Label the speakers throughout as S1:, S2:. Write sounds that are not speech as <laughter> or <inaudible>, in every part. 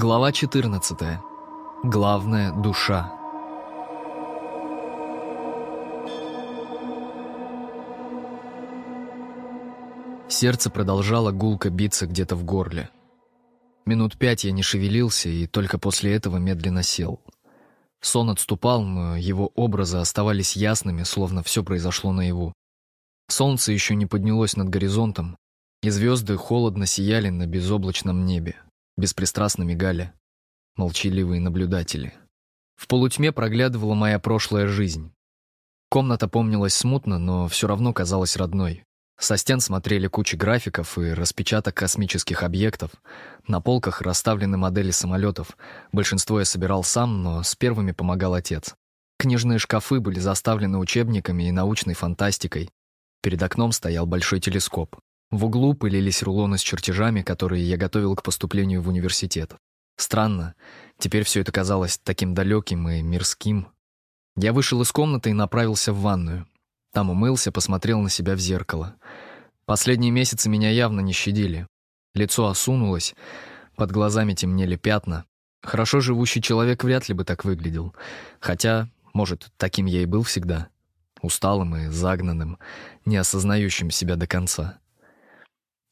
S1: Глава 14. Главная душа. Сердце продолжало гулко биться где-то в горле. Минут пять я не шевелился и только после этого медленно сел. Сон отступал, но его образы оставались ясными, словно все произошло наяву. Солнце еще не поднялось над горизонтом, и звезды холодно сияли на безоблачном небе, беспристрастно мигали, молчаливые наблюдатели. В полутьме проглядывала моя прошлая жизнь. Комната помнилась смутно, но все равно казалась родной. Со стен смотрели кучи графиков и распечаток космических объектов. На полках расставлены модели самолетов. Большинство я собирал сам, но с первыми помогал отец. Книжные шкафы были заставлены учебниками и научной фантастикой. Перед окном стоял большой телескоп. В углу пылились рулоны с чертежами, которые я готовил к поступлению в университет. Странно, теперь все это казалось таким далеким и мирским. Я вышел из комнаты и направился в ванную. Там умылся, посмотрел на себя в зеркало. Последние месяцы меня явно не щадили. Лицо осунулось, под глазами темнели пятна. Хорошо живущий человек вряд ли бы так выглядел. Хотя, может, таким я и был всегда. Усталым и загнанным, не осознающим себя до конца.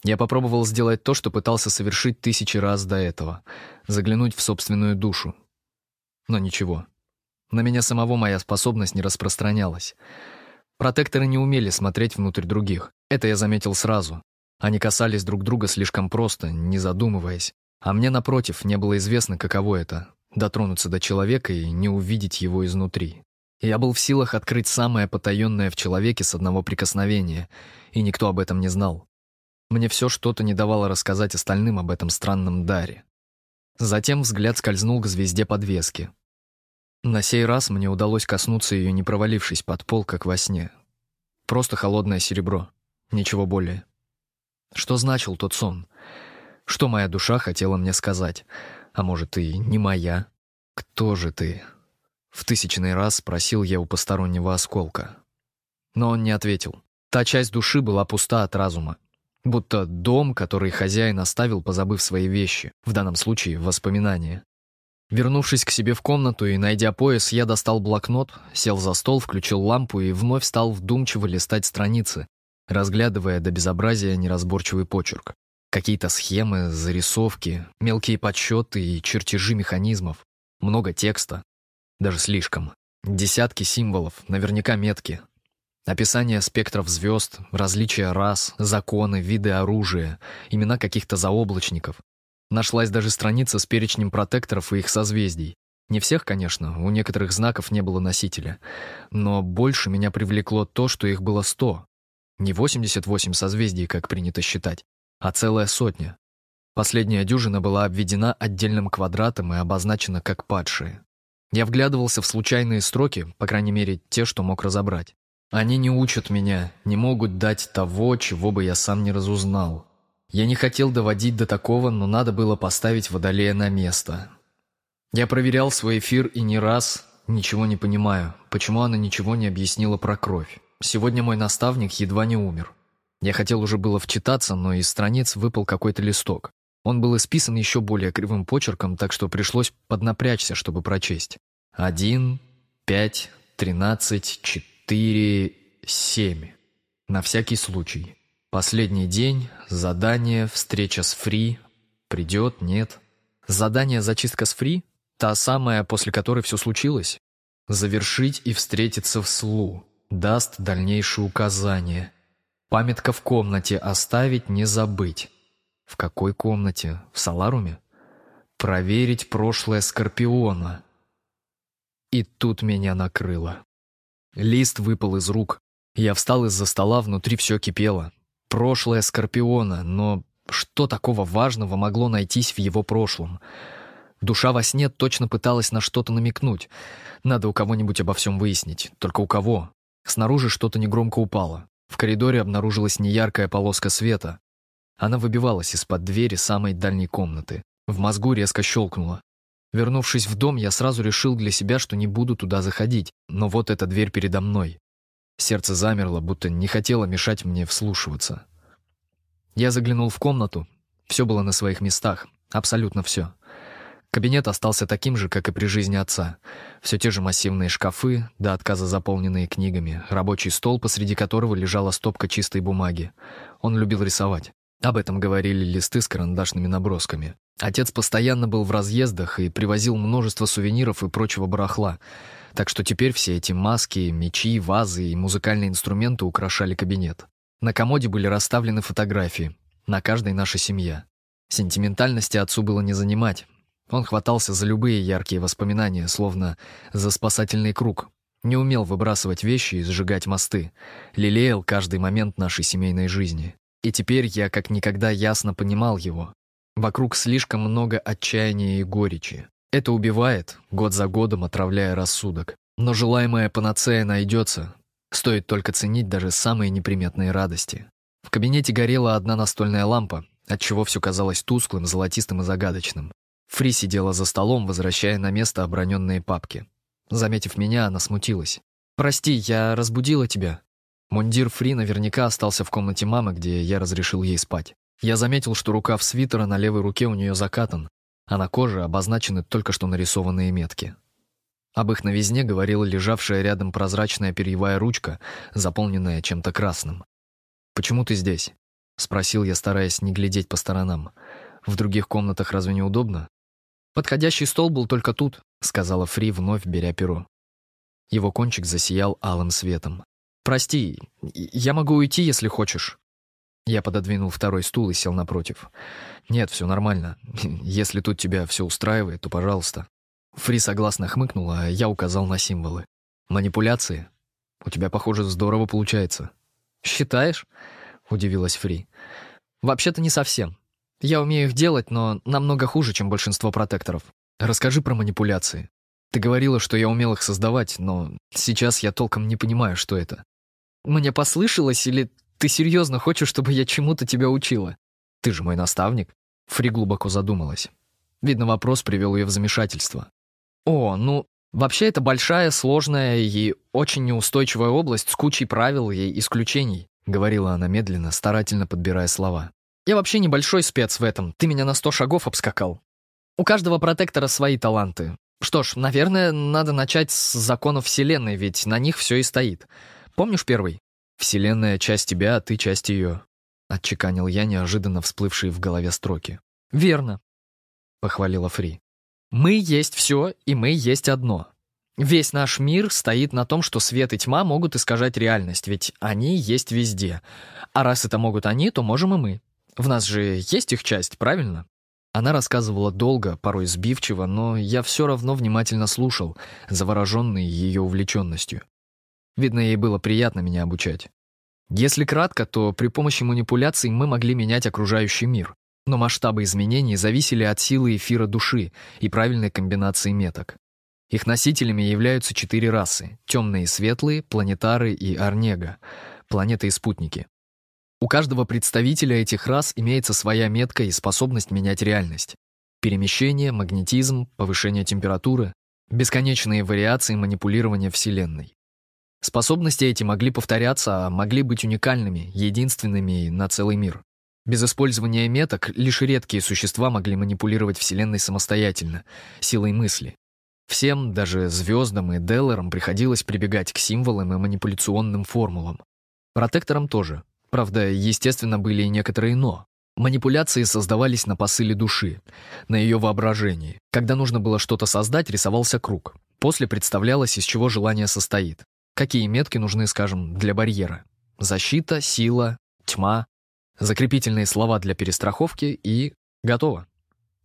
S1: Я попробовал сделать то, что пытался совершить тысячи раз до этого — заглянуть в собственную душу. Но ничего. На меня самого моя способность не распространялась. Протекторы не умели смотреть внутрь других. Это я заметил сразу. Они касались друг друга слишком просто, не задумываясь. А мне, напротив, не было известно, каково это — дотронуться до человека и не увидеть его изнутри. Я был в силах открыть самое потаенное в человеке с одного прикосновения, и никто об этом не знал. Мне все что-то не давало рассказать остальным об этом странном даре. Затем взгляд скользнул к звезде подвески. На сей раз мне удалось коснуться ее, не провалившись под пол, как во сне. Просто холодное серебро, ничего более. Что значил тот сон? Что моя душа хотела мне сказать? А может, и не моя? Кто же ты? В тысячный раз спросил я у постороннего осколка. Но он не ответил. Та часть души была пуста от разума. Будто дом, который хозяин оставил, позабыв свои вещи, в данном случае воспоминания. Вернувшись к себе в комнату и найдя пояс, я достал блокнот, сел за стол, включил лампу и вновь стал вдумчиво листать страницы, разглядывая до безобразия неразборчивый почерк. Какие-то схемы, зарисовки, мелкие подсчеты и чертежи механизмов. Много текста. Даже слишком. Десятки символов, наверняка метки. Описание спектров звезд, различия рас, законы, виды оружия, имена каких-то заоблачников, Нашлась даже страница с перечнем протекторов и их созвездий. Не всех, конечно, у некоторых знаков не было носителя. Но больше меня привлекло то, что их было сто. Не 88 созвездий, как принято считать, а целая сотня. Последняя дюжина была обведена отдельным квадратом и обозначена как падшие. Я вглядывался в случайные строки, по крайней мере, те, что мог разобрать. Они не учат меня, не могут дать того, чего бы я сам не разузнал. Я не хотел доводить до такого, но надо было поставить Водолея на место. Я проверял свой эфир и не раз ничего не понимаю, почему она ничего не объяснила про кровь. Сегодня мой наставник едва не умер. Я хотел уже было вчитаться, но из страниц выпал какой-то листок. Он был исписан еще более кривым почерком, так что пришлось поднапрячься, чтобы прочесть. Один, пять, тринадцать, четыре, семь. На всякий случай. Последний день, задание, встреча с Фри. Придет, нет. Задание зачистка с Фри? Та самая, после которой все случилось? Завершить и встретиться в Слу. Даст дальнейшие указания. Памятка в комнате оставить, не забыть. В какой комнате? В Саларуме? Проверить прошлое Скорпиона. И тут меня накрыло. Лист выпал из рук. Я встал из-за стола, внутри все кипело прошлое Скорпиона, но что такого важного могло найтись в его прошлом? Душа во сне точно пыталась на что-то намекнуть. Надо у кого-нибудь обо всем выяснить. Только у кого? Снаружи что-то негромко упало. В коридоре обнаружилась неяркая полоска света. Она выбивалась из-под двери самой дальней комнаты. В мозгу резко щелкнуло. Вернувшись в дом, я сразу решил для себя, что не буду туда заходить, но вот эта дверь передо мной. Сердце замерло, будто не хотело мешать мне вслушиваться. Я заглянул в комнату. Все было на своих местах. Абсолютно все. Кабинет остался таким же, как и при жизни отца. Все те же массивные шкафы, до отказа заполненные книгами, рабочий стол, посреди которого лежала стопка чистой бумаги. Он любил рисовать. Об этом говорили листы с карандашными набросками. Отец постоянно был в разъездах и привозил множество сувениров и прочего барахла, так что теперь все эти маски, мечи, вазы и музыкальные инструменты украшали кабинет. На комоде были расставлены фотографии, на каждой наша семья. Сентиментальности отцу было не занимать. Он хватался за любые яркие воспоминания, словно за спасательный круг. Не умел выбрасывать вещи и сжигать мосты. Лелеял каждый момент нашей семейной жизни. И теперь я как никогда ясно понимал его. Вокруг слишком много отчаяния и горечи. Это убивает, год за годом отравляя рассудок. Но желаемая панацея найдется. Стоит только ценить даже самые неприметные радости. В кабинете горела одна настольная лампа, отчего все казалось тусклым, золотистым и загадочным. Фри сидела за столом, возвращая на место оброненные папки. Заметив меня, она смутилась. «Прости, я разбудила тебя». Мундир Фри наверняка остался в комнате мамы, где я разрешил ей спать. Я заметил, что рукав свитера на левой руке у нее закатан, а на коже обозначены только что нарисованные метки. Об их новизне говорила лежавшая рядом прозрачная перьевая ручка, заполненная чем-то красным. «Почему ты здесь?» — спросил я, стараясь не глядеть по сторонам. «В других комнатах разве не удобно?» «Подходящий стол был только тут», — сказала Фри, вновь беря перо. Его кончик засиял алым светом. «Прости, я могу уйти, если хочешь». Я пододвинул второй стул и сел напротив. «Нет, все нормально. Если тут тебя все устраивает, то пожалуйста». Фри согласно хмыкнула, а я указал на символы. «Манипуляции? У тебя, похоже, здорово получается». «Считаешь?» — удивилась Фри. «Вообще-то не совсем. Я умею их делать, но намного хуже, чем большинство протекторов. Расскажи про манипуляции. Ты говорила, что я умел их создавать, но сейчас я толком не понимаю, что это. Мне послышалось или ты серьезно хочешь, чтобы я чему-то тебя учила? Ты же мой наставник. Фри глубоко задумалась. Видно, вопрос привел ее в замешательство. О, ну, вообще это большая, сложная и очень неустойчивая область с кучей правил и исключений, говорила она медленно, старательно подбирая слова. Я вообще небольшой спец в этом. Ты меня на сто шагов обскакал. У каждого протектора свои таланты. Что ж, наверное, надо начать с законов Вселенной, ведь на них все и стоит. Помнишь первый? «Вселенная — часть тебя, а ты — часть ее», — отчеканил я неожиданно всплывшие в голове строки. «Верно», — похвалила Фри. «Мы есть все, и мы есть одно. Весь наш мир стоит на том, что свет и тьма могут искажать реальность, ведь они есть везде. А раз это могут они, то можем и мы. В нас же есть их часть, правильно?» Она рассказывала долго, порой сбивчиво, но я все равно внимательно слушал, завороженный ее увлеченностью. Видно, ей было приятно меня обучать. Если кратко, то при помощи манипуляций мы могли менять окружающий мир. Но масштабы изменений зависели от силы эфира души и правильной комбинации меток. Их носителями являются четыре расы — темные и светлые, планетары и Арнега, планеты и спутники. У каждого представителя этих рас имеется своя метка и способность менять реальность. Перемещение, магнетизм, повышение температуры, бесконечные вариации манипулирования Вселенной. Способности эти могли повторяться, а могли быть уникальными, единственными на целый мир. Без использования меток лишь редкие существа могли манипулировать Вселенной самостоятельно, силой мысли. Всем, даже звездам и Деллерам, приходилось прибегать к символам и манипуляционным формулам. Протекторам тоже. Правда, естественно, были и некоторые «но». Манипуляции создавались на посыле души, на ее воображении. Когда нужно было что-то создать, рисовался круг. После представлялось, из чего желание состоит. Какие метки нужны, скажем, для барьера? Защита, сила, тьма, закрепительные слова для перестраховки и готово.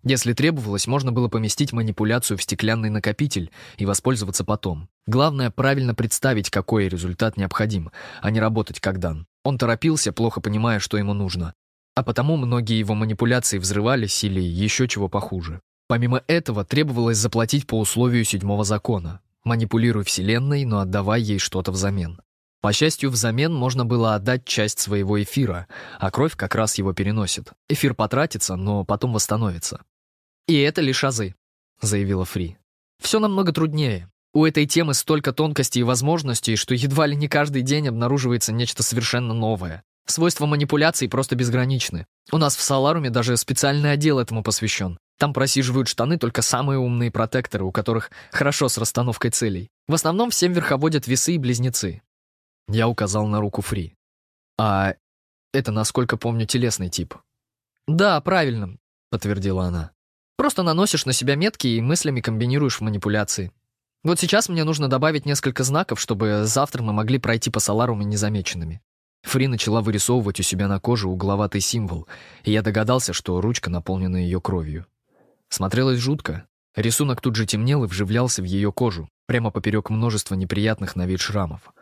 S1: Если требовалось, можно было поместить манипуляцию в стеклянный накопитель и воспользоваться потом. Главное, правильно представить, какой результат необходим, а не работать как дан. Он торопился, плохо понимая, что ему нужно. А потому многие его манипуляции взрывались или еще чего похуже. Помимо этого, требовалось заплатить по условию седьмого закона. Манипулируй Вселенной, но отдавай ей что-то взамен. По счастью, взамен можно было отдать часть своего эфира, а кровь как раз его переносит. Эфир потратится, но потом восстановится. «И это лишь азы», — заявила Фри. «Все намного труднее. У этой темы столько тонкостей и возможностей, что едва ли не каждый день обнаруживается нечто совершенно новое. Свойства манипуляций просто безграничны. У нас в Соларуме даже специальный отдел этому посвящен. Там просиживают штаны только самые умные протекторы, у которых хорошо с расстановкой целей. В основном всем верховодят весы и близнецы. Я указал на руку Фри. А это, насколько помню, телесный тип. Да, правильно, подтвердила она. Просто наносишь на себя метки и мыслями комбинируешь в манипуляции. Вот сейчас мне нужно добавить несколько знаков, чтобы завтра мы могли пройти по Соларуме незамеченными. Фри начала вырисовывать у себя на коже угловатый символ, и я догадался, что ручка наполнена ее кровью. Смотрелось жутко. Рисунок тут же темнел и вживлялся в ее кожу, прямо поперек множества неприятных на вид шрамов.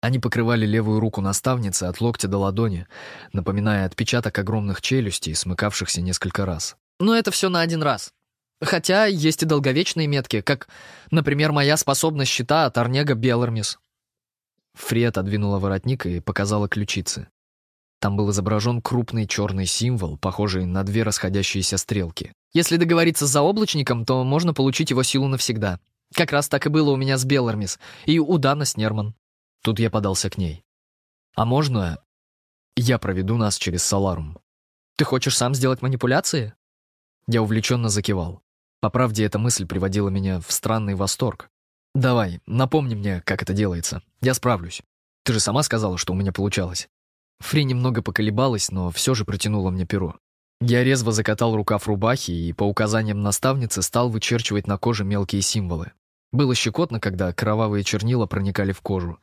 S1: Они покрывали левую руку наставницы от локтя до ладони, напоминая отпечаток огромных челюстей, смыкавшихся несколько раз. Но это все на один раз. Хотя есть и долговечные метки, как, например, моя способность щита от Арнега Белармис. Фри отодвинула воротник и показала ключицы. Там был изображен крупный черный символ, похожий на две расходящиеся стрелки. Если договориться с заоблачником, то можно получить его силу навсегда. Как раз так и было у меня с Белармис и у Дана с Нерман. Тут я подался к ней. «А можно я проведу нас через Соларум?» «Ты хочешь сам сделать манипуляции?» Я увлеченно закивал. По правде, эта мысль приводила меня в странный восторг. «Давай, напомни мне, как это делается. Я справлюсь. Ты же сама сказала, что у меня получалось». Фри немного поколебалась, но все же протянула мне перо. Я резво закатал рукав рубахи и по указаниям наставницы стал вычерчивать на коже мелкие символы. Было щекотно, когда кровавые чернила проникали в кожу.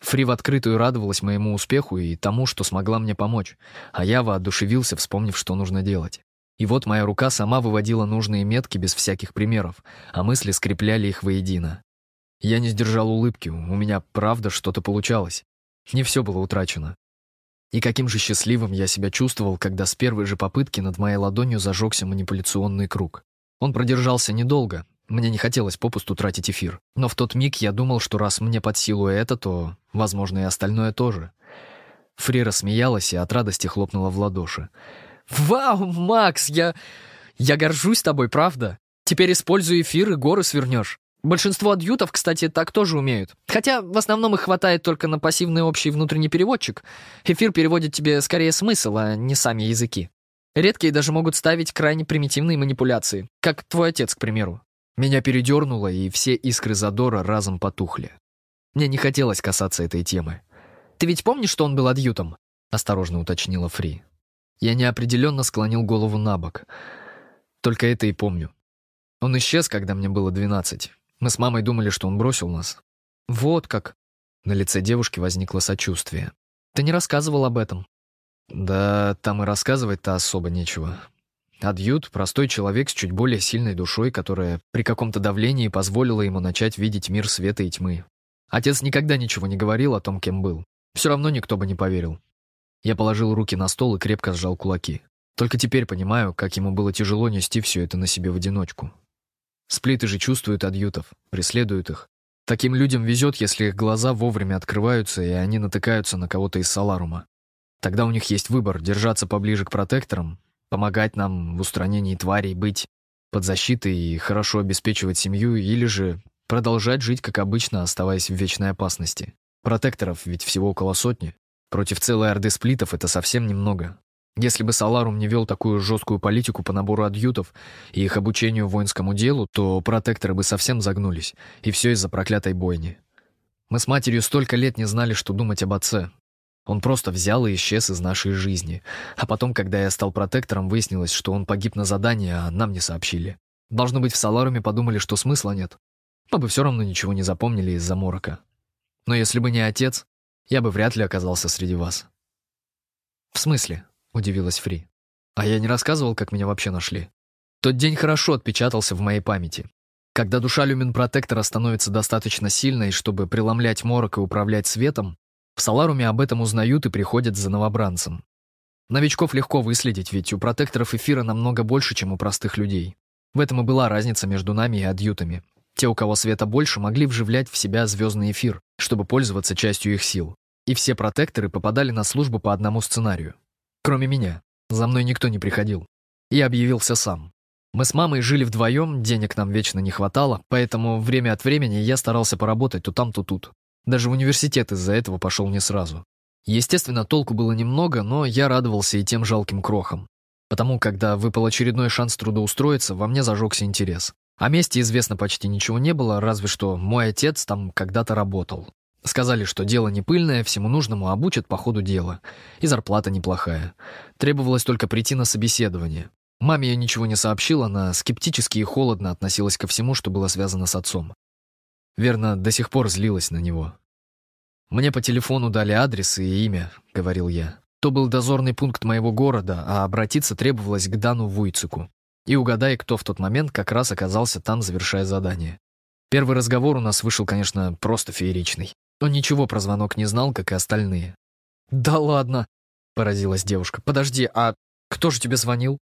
S1: Фри в открытую радовалась моему успеху и тому, что смогла мне помочь, а я воодушевился, вспомнив, что нужно делать. И вот моя рука сама выводила нужные метки без всяких примеров, а мысли скрепляли их воедино. Я не сдержал улыбки, у меня правда что-то получалось. Не все было утрачено. И каким же счастливым я себя чувствовал, когда с первой же попытки над моей ладонью зажегся манипуляционный круг. Он продержался недолго, мне не хотелось попусту тратить эфир. Но в тот миг я думал, что раз мне под силу это, то, возможно, и остальное тоже. Фрира смеялась и от радости хлопнула в ладоши. «Вау, Макс, я... я горжусь тобой, правда? Теперь используй эфир и горы свернешь. Большинство адъютов, кстати, так тоже умеют. Хотя в основном их хватает только на пассивный общий внутренний переводчик. Эфир переводит тебе скорее смысл, а не сами языки. Редкие даже могут ставить крайне примитивные манипуляции, как твой отец, к примеру. Меня передернуло, и все искры задора разом потухли. Мне не хотелось касаться этой темы. «Ты ведь помнишь, что он был адъютом?» — осторожно уточнила Фри. Я неопределенно склонил голову на бок. Только это и помню. Он исчез, когда мне было двенадцать. Мы с мамой думали, что он бросил нас. Вот как. На лице девушки возникло сочувствие. Ты не рассказывал об этом. Да, там и рассказывать-то особо нечего. Адьют — простой человек с чуть более сильной душой, которая при каком-то давлении позволила ему начать видеть мир света и тьмы. Отец никогда ничего не говорил о том, кем был. Все равно никто бы не поверил. Я положил руки на стол и крепко сжал кулаки. Только теперь понимаю, как ему было тяжело нести все это на себе в одиночку. Сплиты же чувствуют адъютов, преследуют их. Таким людям везет, если их глаза вовремя открываются, и они натыкаются на кого-то из Соларума. Тогда у них есть выбор — держаться поближе к протекторам, помогать нам в устранении тварей, быть под защитой и хорошо обеспечивать семью, или же продолжать жить как обычно, оставаясь в вечной опасности. Протекторов ведь всего около сотни. Против целой орды сплитов это совсем немного. Если бы Саларум не вел такую жесткую политику по набору адъютов и их обучению воинскому делу, то протекторы бы совсем загнулись, и все из-за проклятой бойни. Мы с матерью столько лет не знали, что думать об отце. Он просто взял и исчез из нашей жизни. А потом, когда я стал протектором, выяснилось, что он погиб на задании, а нам не сообщили. Должно быть, в Саларуме подумали, что смысла нет. Мы бы все равно ничего не запомнили из-за морока. Но если бы не отец, я бы вряд ли оказался среди вас. В смысле? — удивилась Фри. «А я не рассказывал, как меня вообще нашли. Тот день хорошо отпечатался в моей памяти. Когда душа люмин-протектора становится достаточно сильной, чтобы преломлять морок и управлять светом, в Соларуме об этом узнают и приходят за новобранцем. Новичков легко выследить, ведь у протекторов эфира намного больше, чем у простых людей. В этом и была разница между нами и адъютами. Те, у кого света больше, могли вживлять в себя звездный эфир, чтобы пользоваться частью их сил. И все протекторы попадали на службу по одному сценарию. Кроме меня. За мной никто не приходил. Я объявился сам. Мы с мамой жили вдвоем, денег нам вечно не хватало, поэтому время от времени я старался поработать то там, то тут. Даже в университет из-за этого пошел не сразу. Естественно, толку было немного, но я радовался и тем жалким крохам. Потому, когда выпал очередной шанс трудоустроиться, во мне зажегся интерес. О месте известно почти ничего не было, разве что мой отец там когда-то работал. Сказали, что дело не пыльное, всему нужному обучат по ходу дела. И зарплата неплохая. Требовалось только прийти на собеседование. Маме я ничего не сообщила, она скептически и холодно относилась ко всему, что было связано с отцом. Верно, до сих пор злилась на него. «Мне по телефону дали адрес и имя», — говорил я. То был дозорный пункт моего города, а обратиться требовалось к Дану Вуйцику. И угадай, кто в тот момент как раз оказался там, завершая задание. Первый разговор у нас вышел, конечно, просто фееричный. Он ничего про звонок не знал, как и остальные. «Да ладно!» — поразилась девушка. «Подожди, а кто же тебе звонил?»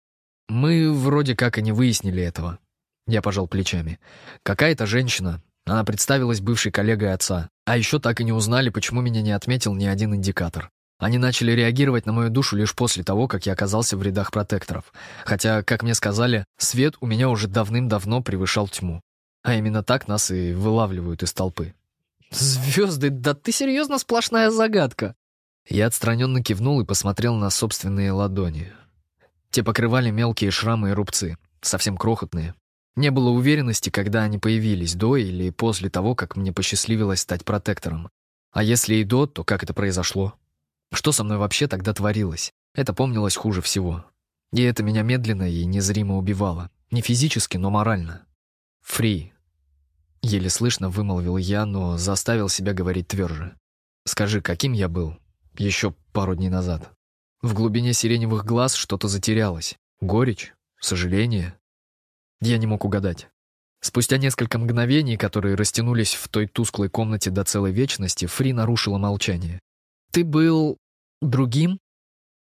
S1: «Мы вроде как и не выяснили этого». Я пожал плечами. «Какая-то женщина. Она представилась бывшей коллегой отца. А еще так и не узнали, почему меня не отметил ни один индикатор. Они начали реагировать на мою душу лишь после того, как я оказался в рядах протекторов. Хотя, как мне сказали, свет у меня уже давным-давно превышал тьму. А именно так нас и вылавливают из толпы. «Звезды, да ты серьезно сплошная загадка!» Я отстраненно кивнул и посмотрел на собственные ладони. Те покрывали мелкие шрамы и рубцы, совсем крохотные. Не было уверенности, когда они появились, до или после того, как мне посчастливилось стать протектором. А если и до, то как это произошло? Что со мной вообще тогда творилось? Это помнилось хуже всего. И это меня медленно и незримо убивало. Не физически, но морально. Фри, Еле слышно вымолвил я, но заставил себя говорить тверже. «Скажи, каким я был? Еще пару дней назад». В глубине сиреневых глаз что-то затерялось. Горечь? Сожаление? Я не мог угадать. Спустя несколько мгновений, которые растянулись в той тусклой комнате до целой вечности, Фри нарушила молчание. «Ты был... другим?»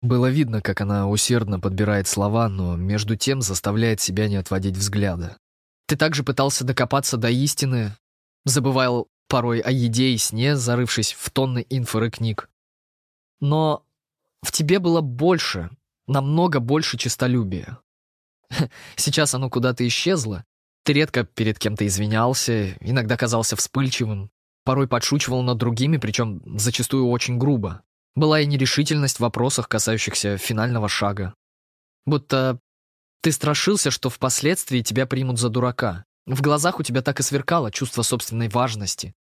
S1: Было видно, как она усердно подбирает слова, но между тем заставляет себя не отводить взгляда. Ты также пытался докопаться до истины, забывал порой о еде и сне, зарывшись в тонны инфоры книг. Но в тебе было больше, намного больше честолюбия. <laughs> Сейчас оно куда-то исчезло. Ты редко перед кем-то извинялся, иногда казался вспыльчивым, порой подшучивал над другими, причем зачастую очень грубо. Была и нерешительность в вопросах, касающихся финального шага. Будто ты страшился, что впоследствии тебя примут за дурака. В глазах у тебя так и сверкало чувство собственной важности,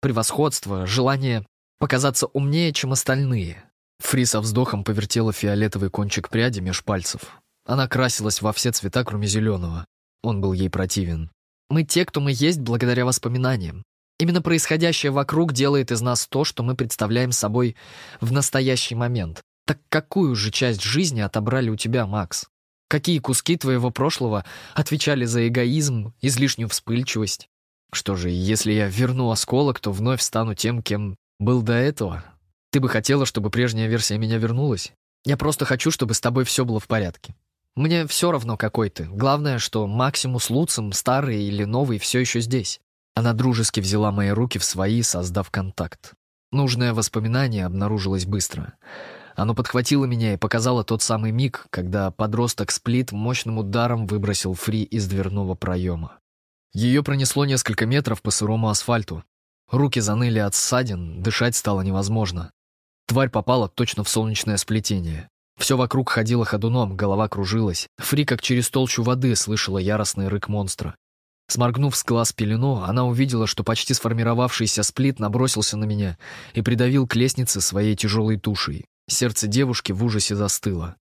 S1: превосходство, желание показаться умнее, чем остальные. Фри со вздохом повертела фиолетовый кончик пряди меж пальцев. Она красилась во все цвета, кроме зеленого. Он был ей противен. Мы те, кто мы есть, благодаря воспоминаниям. Именно происходящее вокруг делает из нас то, что мы представляем собой в настоящий момент. Так какую же часть жизни отобрали у тебя, Макс? Какие куски твоего прошлого отвечали за эгоизм, излишнюю вспыльчивость? Что же, если я верну осколок, то вновь стану тем, кем был до этого? Ты бы хотела, чтобы прежняя версия меня вернулась? Я просто хочу, чтобы с тобой все было в порядке. Мне все равно, какой ты. Главное, что Максимус Луцем, старый или новый, все еще здесь. Она дружески взяла мои руки в свои, создав контакт. Нужное воспоминание обнаружилось быстро. Оно подхватило меня и показало тот самый миг, когда подросток Сплит мощным ударом выбросил Фри из дверного проема. Ее пронесло несколько метров по сырому асфальту. Руки заныли от ссадин, дышать стало невозможно. Тварь попала точно в солнечное сплетение. Все вокруг ходило ходуном, голова кружилась. Фри, как через толщу воды, слышала яростный рык монстра. Сморгнув с глаз пелену, она увидела, что почти сформировавшийся сплит набросился на меня и придавил к лестнице своей тяжелой тушей. Сердце девушки в ужасе застыло.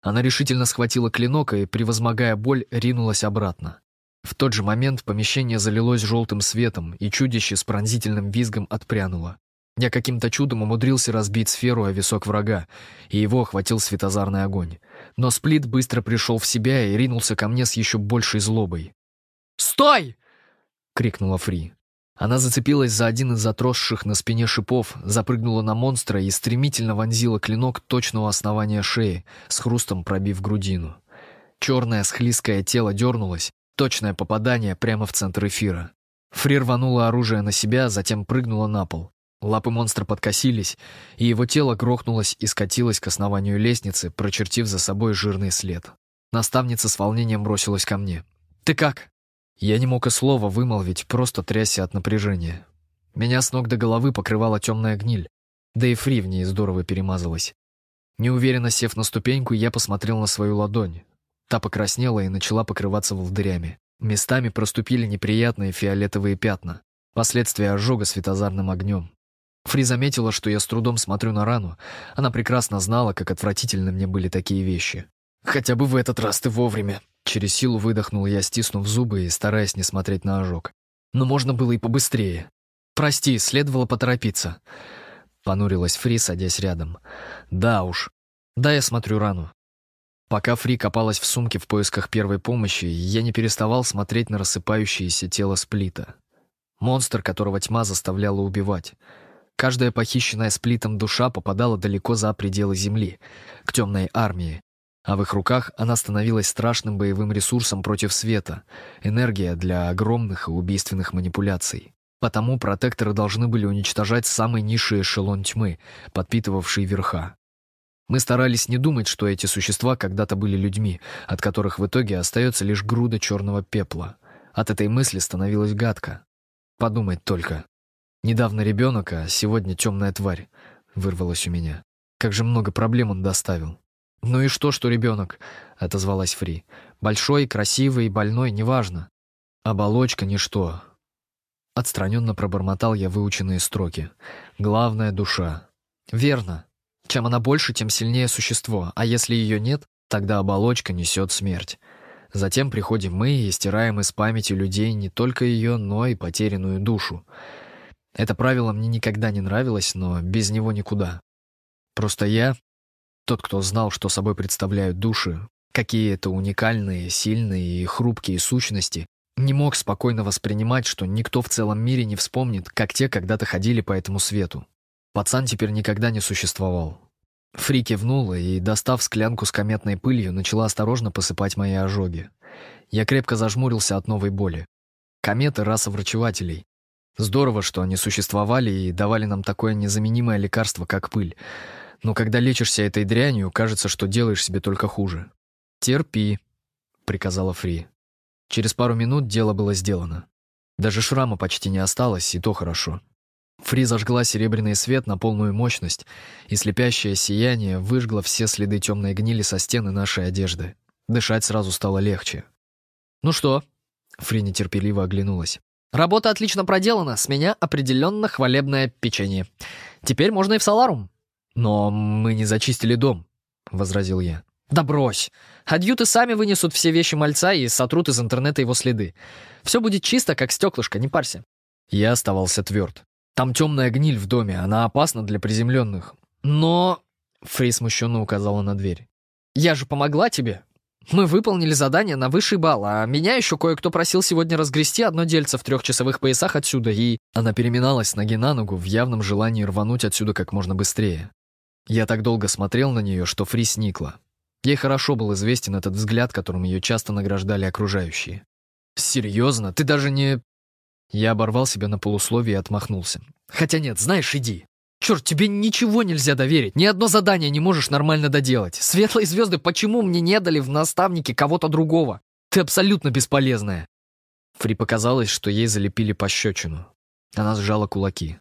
S1: Она решительно схватила клинок и, превозмогая боль, ринулась обратно. В тот же момент помещение залилось желтым светом, и чудище с пронзительным визгом отпрянуло. Я каким-то чудом умудрился разбить сферу о висок врага, и его охватил светозарный огонь. Но Сплит быстро пришел в себя и ринулся ко мне с еще большей злобой. «Стой!» — крикнула Фри. Она зацепилась за один из отросших на спине шипов, запрыгнула на монстра и стремительно вонзила клинок точно у основания шеи, с хрустом пробив грудину. Черное схлисткое тело дернулось, точное попадание прямо в центр эфира. Фри рванула оружие на себя, затем прыгнула на пол. Лапы монстра подкосились, и его тело грохнулось и скатилось к основанию лестницы, прочертив за собой жирный след. Наставница с волнением бросилась ко мне. «Ты как?» Я не мог и слова вымолвить, просто трясся от напряжения. Меня с ног до головы покрывала темная гниль, да и фри в ней здорово перемазалась. Неуверенно сев на ступеньку, я посмотрел на свою ладонь. Та покраснела и начала покрываться волдырями. Местами проступили неприятные фиолетовые пятна, последствия ожога светозарным огнем. Фри заметила, что я с трудом смотрю на рану. Она прекрасно знала, как отвратительно мне были такие вещи. «Хотя бы в этот раз ты вовремя!» Через силу выдохнул я, стиснув зубы и стараясь не смотреть на ожог. «Но можно было и побыстрее. Прости, следовало поторопиться». Понурилась Фри, садясь рядом. «Да уж. Да, я смотрю рану». Пока Фри копалась в сумке в поисках первой помощи, я не переставал смотреть на рассыпающееся тело Сплита. Монстр, которого тьма заставляла убивать. Каждая похищенная Сплитом душа попадала далеко за пределы Земли, к темной армии, а в их руках она становилась страшным боевым ресурсом против света, энергия для огромных и убийственных манипуляций. Потому протекторы должны были уничтожать самый низший эшелон тьмы, подпитывавший верха. Мы старались не думать, что эти существа когда-то были людьми, от которых в итоге остается лишь груда черного пепла. От этой мысли становилось гадко. Подумать только. Недавно ребенок, а сегодня темная тварь, вырвалась у меня. Как же много проблем он доставил. «Ну и что, что ребенок?» — отозвалась Фри. «Большой, красивый, больной, неважно. Оболочка — ничто». Отстраненно пробормотал я выученные строки. «Главная — душа». «Верно. Чем она больше, тем сильнее существо, а если ее нет, тогда оболочка несет смерть. Затем приходим мы и стираем из памяти людей не только ее, но и потерянную душу. Это правило мне никогда не нравилось, но без него никуда. Просто я тот, кто знал, что собой представляют души, какие это уникальные, сильные и хрупкие сущности, не мог спокойно воспринимать, что никто в целом мире не вспомнит, как те когда-то ходили по этому свету. Пацан теперь никогда не существовал. Фри кивнула и, достав склянку с кометной пылью, начала осторожно посыпать мои ожоги. Я крепко зажмурился от новой боли. Кометы — раса врачевателей. Здорово, что они существовали и давали нам такое незаменимое лекарство, как пыль — но когда лечишься этой дрянью, кажется, что делаешь себе только хуже. «Терпи», — приказала Фри. Через пару минут дело было сделано. Даже шрама почти не осталось, и то хорошо. Фри зажгла серебряный свет на полную мощность, и слепящее сияние выжгло все следы темной гнили со стены нашей одежды. Дышать сразу стало легче. «Ну что?» — Фри нетерпеливо оглянулась. «Работа отлично проделана, с меня определенно хвалебное печенье. Теперь можно и в Саларум». «Но мы не зачистили дом», — возразил я. «Да брось! Адьюты сами вынесут все вещи мальца и сотрут из интернета его следы. Все будет чисто, как стеклышко, не парься». Я оставался тверд. «Там темная гниль в доме, она опасна для приземленных». «Но...» — Фри смущенно указала на дверь. «Я же помогла тебе. Мы выполнили задание на высший балл, а меня еще кое-кто просил сегодня разгрести одно дельце в трехчасовых поясах отсюда, и...» Она переминалась ноги на ногу в явном желании рвануть отсюда как можно быстрее. Я так долго смотрел на нее, что Фри сникла. Ей хорошо был известен этот взгляд, которым ее часто награждали окружающие. «Серьезно? Ты даже не...» Я оборвал себя на полусловие и отмахнулся. «Хотя нет, знаешь, иди. Черт, тебе ничего нельзя доверить. Ни одно задание не можешь нормально доделать. Светлые звезды почему мне не дали в наставнике кого-то другого? Ты абсолютно бесполезная». Фри показалось, что ей залепили пощечину. Она сжала кулаки.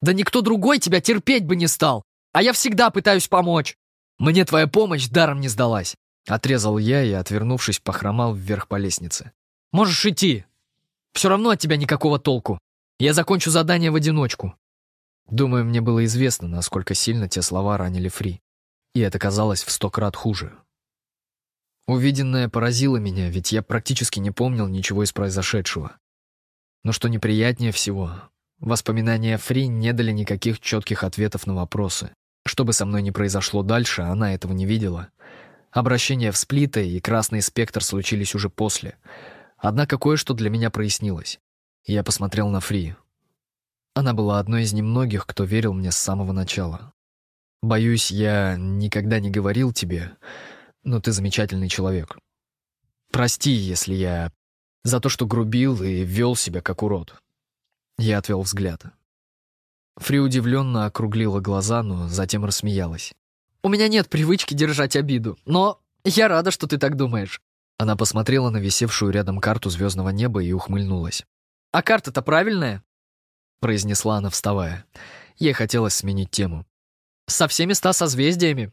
S1: «Да никто другой тебя терпеть бы не стал! А я всегда пытаюсь помочь. Мне твоя помощь даром не сдалась. Отрезал я и, отвернувшись, похромал вверх по лестнице. Можешь идти. Все равно от тебя никакого толку. Я закончу задание в одиночку. Думаю, мне было известно, насколько сильно те слова ранили Фри. И это казалось в сто крат хуже. Увиденное поразило меня, ведь я практически не помнил ничего из произошедшего. Но что неприятнее всего, воспоминания Фри не дали никаких четких ответов на вопросы. Что бы со мной ни произошло дальше, она этого не видела. Обращение в сплита и красный спектр случились уже после. Однако кое-что для меня прояснилось. Я посмотрел на Фри. Она была одной из немногих, кто верил мне с самого начала. Боюсь, я никогда не говорил тебе, но ты замечательный человек. Прости, если я... За то, что грубил и вел себя как урод. Я отвел взгляд. Фри удивленно округлила глаза, но затем рассмеялась. «У меня нет привычки держать обиду, но я рада, что ты так думаешь». Она посмотрела на висевшую рядом карту звездного неба и ухмыльнулась. «А карта-то правильная?» произнесла она, вставая. Ей хотелось сменить тему. «Со всеми ста созвездиями.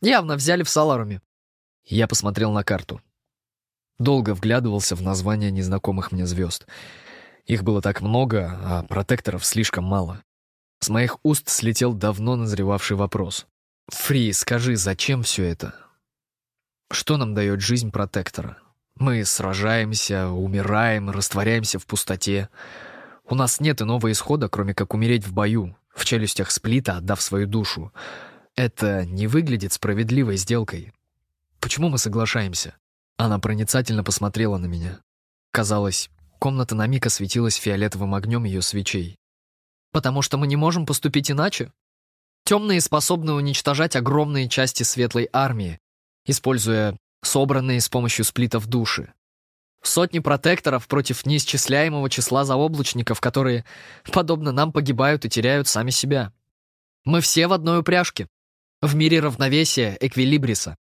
S1: Явно взяли в Саларуме. Я посмотрел на карту. Долго вглядывался в названия незнакомых мне звезд. Их было так много, а протекторов слишком мало. С моих уст слетел давно назревавший вопрос. «Фри, скажи, зачем все это? Что нам дает жизнь протектора? Мы сражаемся, умираем, растворяемся в пустоте. У нас нет иного исхода, кроме как умереть в бою, в челюстях сплита, отдав свою душу. Это не выглядит справедливой сделкой. Почему мы соглашаемся?» Она проницательно посмотрела на меня. Казалось, комната на миг осветилась фиолетовым огнем ее свечей. «Потому что мы не можем поступить иначе. Темные способны уничтожать огромные части светлой армии, используя собранные с помощью сплитов души. Сотни протекторов против неисчисляемого числа заоблачников, которые, подобно нам, погибают и теряют сами себя. Мы все в одной упряжке. В мире равновесия, эквилибриса.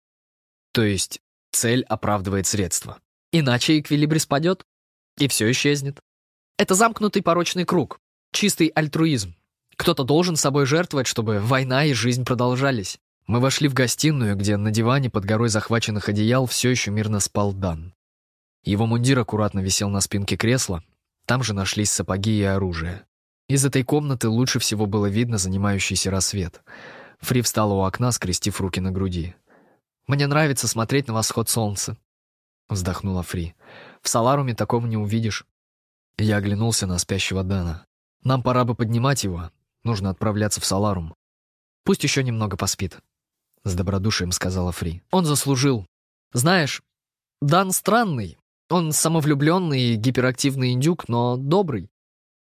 S1: То есть Цель оправдывает средства. Иначе эквилибрис падет, и все исчезнет. Это замкнутый порочный круг, чистый альтруизм. Кто-то должен собой жертвовать, чтобы война и жизнь продолжались. Мы вошли в гостиную, где на диване под горой захваченных одеял все еще мирно спал Дан. Его мундир аккуратно висел на спинке кресла, там же нашлись сапоги и оружие. Из этой комнаты лучше всего было видно занимающийся рассвет. Фри встала у окна, скрестив руки на груди. Мне нравится смотреть на восход солнца», — вздохнула Фри. «В Саларуме такого не увидишь». Я оглянулся на спящего Дэна. «Нам пора бы поднимать его. Нужно отправляться в Саларум. Пусть еще немного поспит», — с добродушием сказала Фри. «Он заслужил. Знаешь, Дан странный. Он самовлюбленный и гиперактивный индюк, но добрый.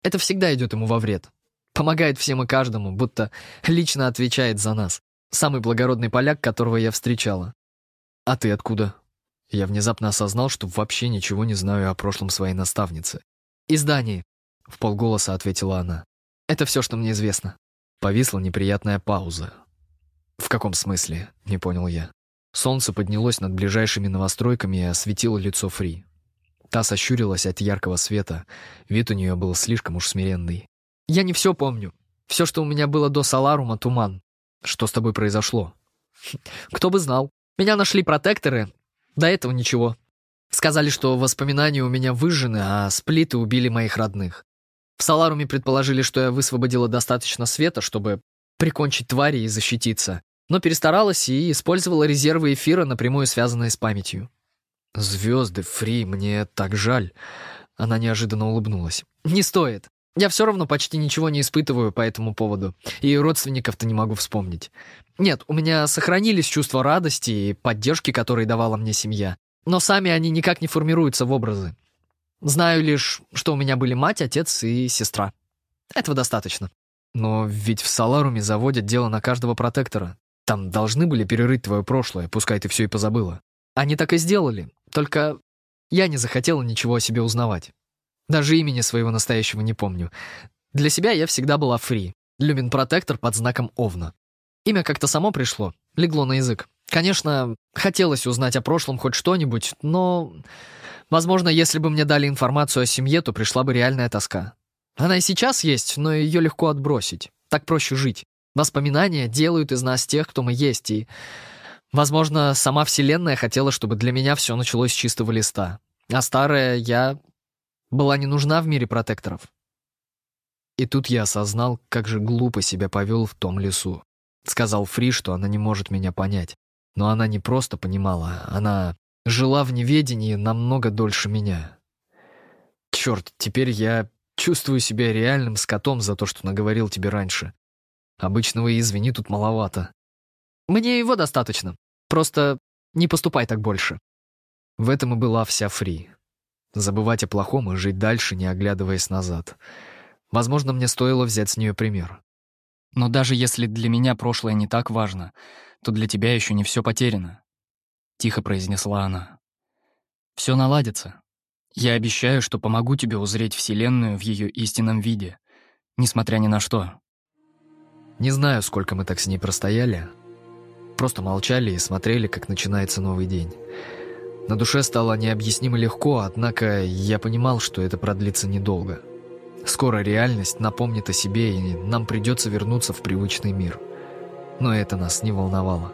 S1: Это всегда идет ему во вред. Помогает всем и каждому, будто лично отвечает за нас. Самый благородный поляк, которого я встречала. А ты откуда? Я внезапно осознал, что вообще ничего не знаю о прошлом своей наставницы. Из Дании, в полголоса ответила она. Это все, что мне известно. Повисла неприятная пауза. В каком смысле? Не понял я. Солнце поднялось над ближайшими новостройками и осветило лицо Фри. Та сощурилась от яркого света. Вид у нее был слишком уж смиренный. «Я не все помню. Все, что у меня было до Саларума, туман. Что с тобой произошло? <laughs> Кто бы знал. Меня нашли протекторы. До этого ничего. Сказали, что воспоминания у меня выжжены, а сплиты убили моих родных. В Саларуме предположили, что я высвободила достаточно света, чтобы прикончить твари и защититься, но перестаралась и использовала резервы эфира, напрямую связанные с памятью. «Звезды, Фри, мне так жаль». Она неожиданно улыбнулась. «Не стоит. Я все равно почти ничего не испытываю по этому поводу, и родственников-то не могу вспомнить. Нет, у меня сохранились чувства радости и поддержки, которые давала мне семья, но сами они никак не формируются в образы. Знаю лишь, что у меня были мать, отец и сестра. Этого достаточно. Но ведь в Саларуме заводят дело на каждого протектора. Там должны были перерыть твое прошлое, пускай ты все и позабыла. Они так и сделали, только я не захотела ничего о себе узнавать. Даже имени своего настоящего не помню. Для себя я всегда была фри. Люмин Протектор под знаком Овна. Имя как-то само пришло, легло на язык. Конечно, хотелось узнать о прошлом хоть что-нибудь, но... Возможно, если бы мне дали информацию о семье, то пришла бы реальная тоска. Она и сейчас есть, но ее легко отбросить. Так проще жить. Воспоминания делают из нас тех, кто мы есть, и... Возможно, сама Вселенная хотела, чтобы для меня все началось с чистого листа. А старое я была не нужна в мире протекторов. И тут я осознал, как же глупо себя повел в том лесу. Сказал Фри, что она не может меня понять. Но она не просто понимала, она жила в неведении намного дольше меня. Черт, теперь я чувствую себя реальным скотом за то, что наговорил тебе раньше. Обычного извини тут маловато. Мне его достаточно. Просто не поступай так больше. В этом и была вся Фри. Забывать о плохом и жить дальше, не оглядываясь назад. Возможно, мне стоило взять с нее пример.
S2: Но даже если для меня прошлое не так важно, то для тебя еще не все потеряно. Тихо произнесла она. Все наладится. Я обещаю, что помогу тебе узреть Вселенную в ее истинном виде, несмотря ни на что.
S1: Не знаю, сколько мы так с ней простояли. Просто молчали и смотрели, как начинается новый день. На душе стало необъяснимо легко, однако я понимал, что это продлится недолго. Скоро реальность напомнит о себе, и нам придется вернуться в привычный мир. Но это нас не волновало.